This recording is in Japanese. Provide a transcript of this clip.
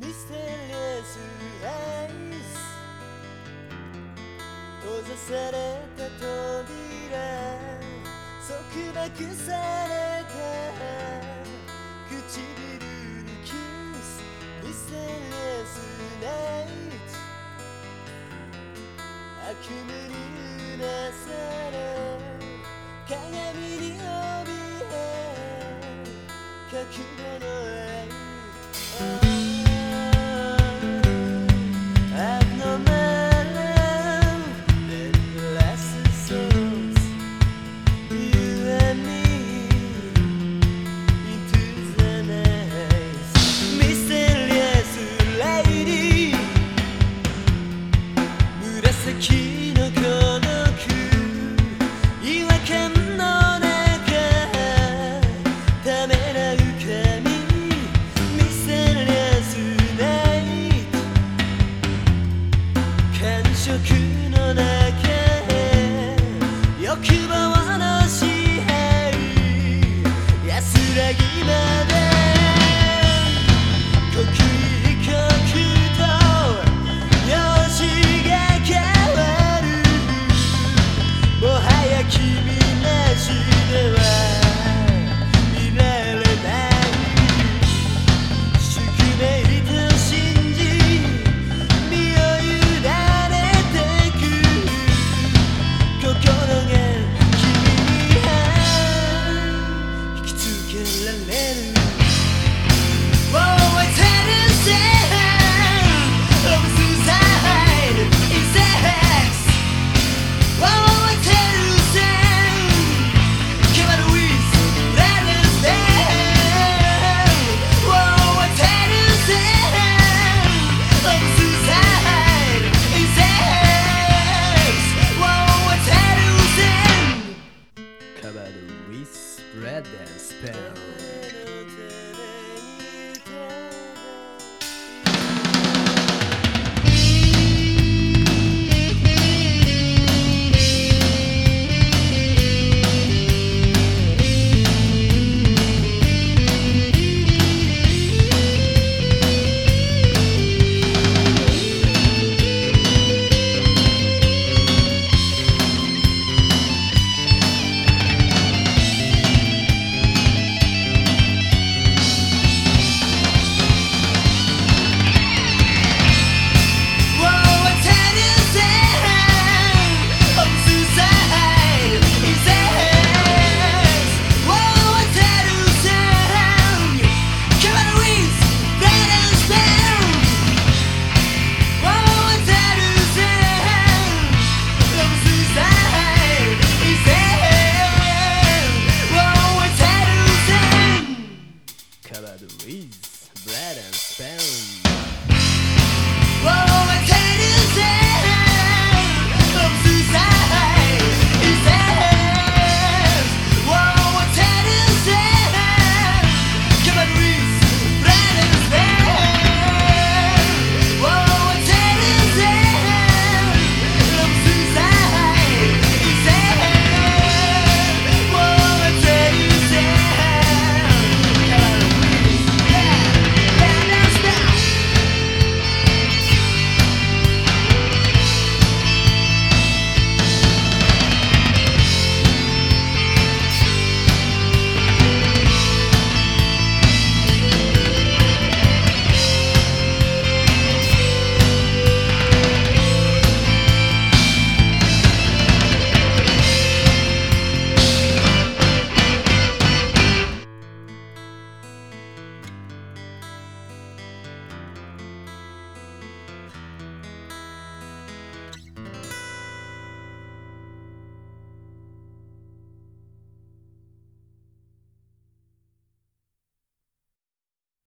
ミステリアスアイス。閉ざされた扉。束縛された唇にキス。ミステリアスナイト悪夢になされ。鏡に怯え。覚悟の Cuba should have Spam. bread and spoon.